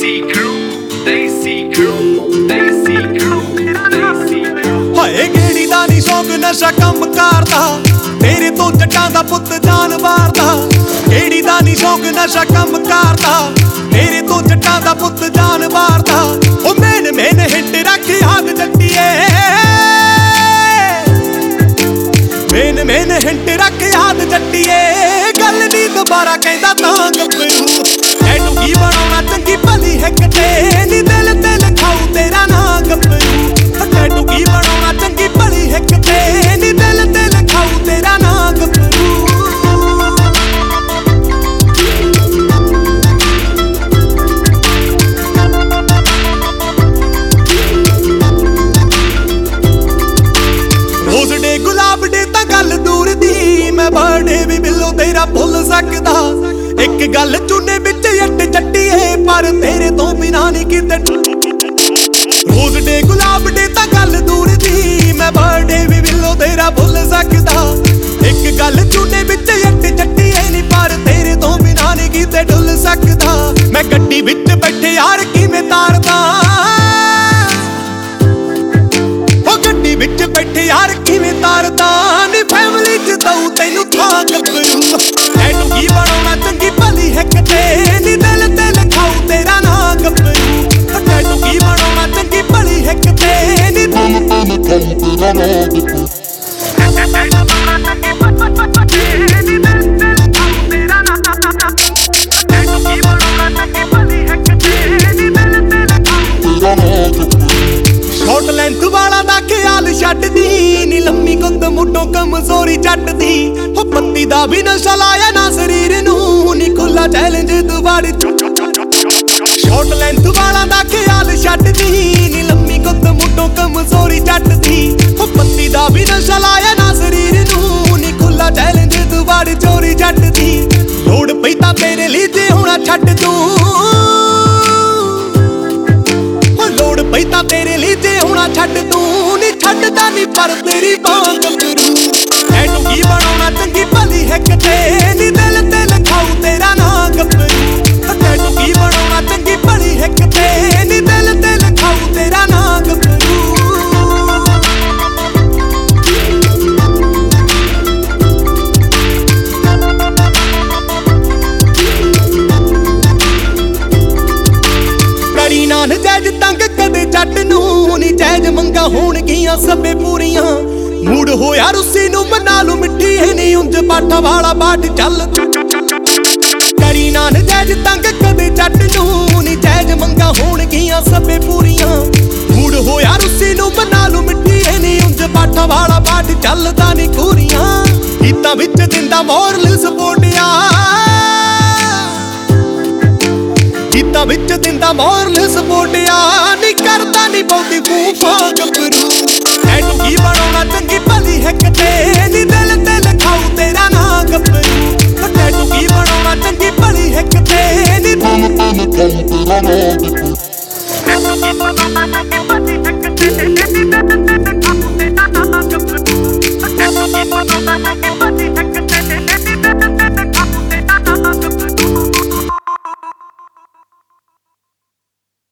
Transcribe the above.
ਦੇਸੀ ਕਰੂ ਦੇਸੀ ਕਰੂ ਦੇਸੀ ਕਰੂ ਦੇਸੀ ਹਾਏ ਗੇੜੀ ਦਾ ਨਹੀਂ ਸ਼ੌਕ ਨਸ਼ਾ ਕੰਮ ਕਰਦਾ ਤੇਰੇ ਤੋਂ ਜੱਟਾਂ ਦਾ ਪੁੱਤ ਜਾਨਵਾਰ ਦਾ ਗੇੜੀ ਦਾ ਨਹੀਂ ਸ਼ੌਕ ਨਸ਼ਾ ਕੰਮ ਕਰਦਾ ਤੇਰੇ ਤੋਂ ਜੱਟਾਂ ਦਾ ਪੁੱਤ ਜਾਨਵਾਰ ਦਾ ਉਹ ਮੈਨ ਮੈਨ ਹਿੱਟ ਰੱਖੀ ਹੱਥ ਜੱਟੀਏ। ਮੈਨ ਮੈਨ ਹਿੱਟ ਰੱਖੀ ਹੱਥ ਜੱਟੀਏ। ਗੱਲ ਨਹੀਂ ਦੁਬਾਰਾ ਕਹਿੰਦਾ ਤਾਂ ਗੱਪੇ ਦੀ ਬਰਥਡੇ ਵੀ ਬਿੱਲੋ ਤੇਰਾ ਭੁੱਲ ਸਕਦਾ। ਇੱਕ ਗੱਲ ਚੁੰਨੇ ਵਿੱਚ ਅੱਟ ਚੱਟੀਏ, ਪਰ ਤੇਰੇ ਤੋਂ ਬਿਨਾ ਨਹੀਂ ਕਿਤੇ ਰੋਜ਼ ਡੇ, ਗੁਲਾਬ ਡੇ ਤਾਂ ਗੱਲ ਦੂਰ ਦੀ। ਮੈਂ ਬਰਥਡੇ ਵੀ ਬਿੱਲੋ ਤੇਰਾ ਭੁੱਲ ਸਕਦਾ। ਇੱਕ ਗੱਲ ਚੁੰਨੇ ਵਿੱਚ ਅੱਟ ਚੱਟੀਏ ਨਹੀਂ, ਪਰ ਤੇਰੇ ਤੋਂ ਬਿਨਾ ਨਹੀਂ ਕਿਤੇ ਡੁੱਲ ਸਕਦਾ। ਮੈਂ ਗੱਡੀ ਵਿੱਚ ਬੈਠੇ ਯਾਰ, ਕਿਵੇਂ ਤਾਰਦਾ? ਗੱਡੀ ਵਿੱਚ ਬੈਠੇ ਯਾਰ, ਕਿਵੇਂ ਤਾਰਦਾ? ਤੈਨੂੰ ਗੱਭਰੂ ਐਨੂੰ ਕੀ ਬਣਾਉਣਾ ਚੰਗੀ ਭਲੀ ਹੈ ਕਿਤੇ ਨੀ ਦਿਲ ਤੇ ਲਿਖਾਉ ਤੇਰਾ ਨਾਂ ਗੱਭਰੂ ਐਨੂੰ ਕੀ ਬਣਾਉਣਾ ਚੰਗੀ ਭਲੀ ਹੈ ਕਿਤੇ ਨੀ ਸ਼ਾਰਟ ਛੱਡਦੀ ਨੀ ਲੰਮੀ ਗੁੰਦ ਮੁੱਢੋਂ ਕਮਜ਼ੋਰੀ ਜੱਟਦੀ ਹੋ ਪੱਤੀ ਦਾ ਵੀ ਨਸ਼ਾ ਲਾਇਆ ਨਾ ਸਰੀਰ ਨੂੰ, ਨੀ ਖੁੱਲਾ ਚੈਲੰਜ ਦੁਬਾਰੇ। ਸ਼ਾਰਟ ਲੈਂਥ ਵਾਲਾ ਦਾ ਖਿਆਲ ਛੱਡਦੀ ਨੀ ਲੰਮੀ ਗੁੰਦ ਮੁੱਢੋਂ ਕਮਜ਼ੋਰੀ ਜੱਟਦੀ ਹੋ ਪੱਤੀ ਦਾ ਵੀ ਨਸ਼ਾ ਲਾਇਆ ਨਾ ਸਰੀਰ ਨੂੰ, ਨੀ ਖੁੱਲਾ ਚੈਲੰਜ ਦੁਬਾਰੇ ਚੋਰੀ ਜੱਟਦੀ ਲੋੜ ਪਈ ਤਾਂ ਤੇਰੇ ਲਈ ਜੇ ਹੋਣਾ ਛੱਡ ਤੂੰ। ਲੋੜ ਪਈ ਤਾਂ ਤੇਰੇ ਲਈ ਜੇ ਹੋਣਾ ਛੱਡ ਤੂੰ ਨਹੀਂ ਛੱਡਦਾ ਨਹੀਂ ਪਰ ਤੇਰੀ ਬਾਂਹ ਗੱਭਰੂ ਐਨੂੰ ਕੀ ਬਣਾਉਣਾ, ਚੰਗੀ ਭਲੀ ਹੈ ਕਿਤੇ ਨੀ ਦਿਲ ਤੇ ਲਿਖਾਉ ਤੇਰਾ ਨਾਂ ਗੱਭਰੂ। ਐਨੂੰ ਕੀ ਬਣਾਉਣਾ, ਚੰਗੀ ਭਲੀ ਹੈ ਕਿਤੇ ਨੀ ਦਿਲ ਤੇ ਲਿਖਾਉ ਤੇਰਾ ਨਾਂ ਗੱਭਰੂ। ਕਰੀ ਨਾ ਨਜਾਇਜ਼ ਤੰਗ ਕਦੇ ਜੱਟ ਨੂੰ ਨੀ ਜਾਇਜ਼ ਮੰਗਾ ਹੋਣਗੀਆਂ ਸਭੇ ਪੂਰੀਆਂ। ਮੂਡ ਹੋਇਆ ਰੁੱਸੀ ਨੂੰ ਮਨਾ ਲੂ, ਮਿੱਠੀ ਹੈ ਨੀ ਉਂਝ ਬਾਠਾ ਵਾਲਾ ਬਾਟ ਚੱਲ। ਕਰੀ ਨਾ ਨਜਾਇਜ਼ ਤੰਗ ਕਦੇ ਜੱਟ ਨੂੰ ਨੀ ਜਾਇਜ਼ ਮੰਗਾ ਹੋਣਗੀਆਂ ਸਭੇ ਪੂਰੀਆਂ। ਮੂਡ ਹੋਇਆ ਰੁੱਸੀ ਨੂੰ ਮਨਾ ਲੂ, ਮਿੱਠੀ ਹੈ ਨੀ ਉਂਝ ਬਾਠਾ ਵਾਲਾ ਬਾਟ ਚੱਲਦਾ ਨੀ ਕੂਰੀਆਂ ਗੀਤਾਂ ਵਿੱਚ ਦਿੰਦਾ ਮੋਰਲ ਸਪੋਟਿਆ ਗੀਤਾਂ ਵਿੱਚ ਦਿੰਦਾ ਮੋਰਲ ਸਪੋਰਟਿਆ ਨਹੀਂ ਕਰਦਾ ਨਹੀਂ ਬਹੁਤੀ ਫੂਫਾ ਗੱਭਰੂ। ਇੱਕ ਤੇ ਨੀ ਦਿਲ ਤੇ ਲਿਖਾਉ ਤੇਰਾ ਨਾਂ ਗੱਭਰੂ। ਫੱਟੇ ਟੁਕੀ ਬਣਾਉਣਾ ਚੰਗੀ ਭਲੀ ਇੱਕ ਤੇ ਨੀ ਦਿਲ ਤੇ ਲਿਖਾਉ ਤੇਰਾ ਨਾਂ ਗੱਭਰੂ। Thank you.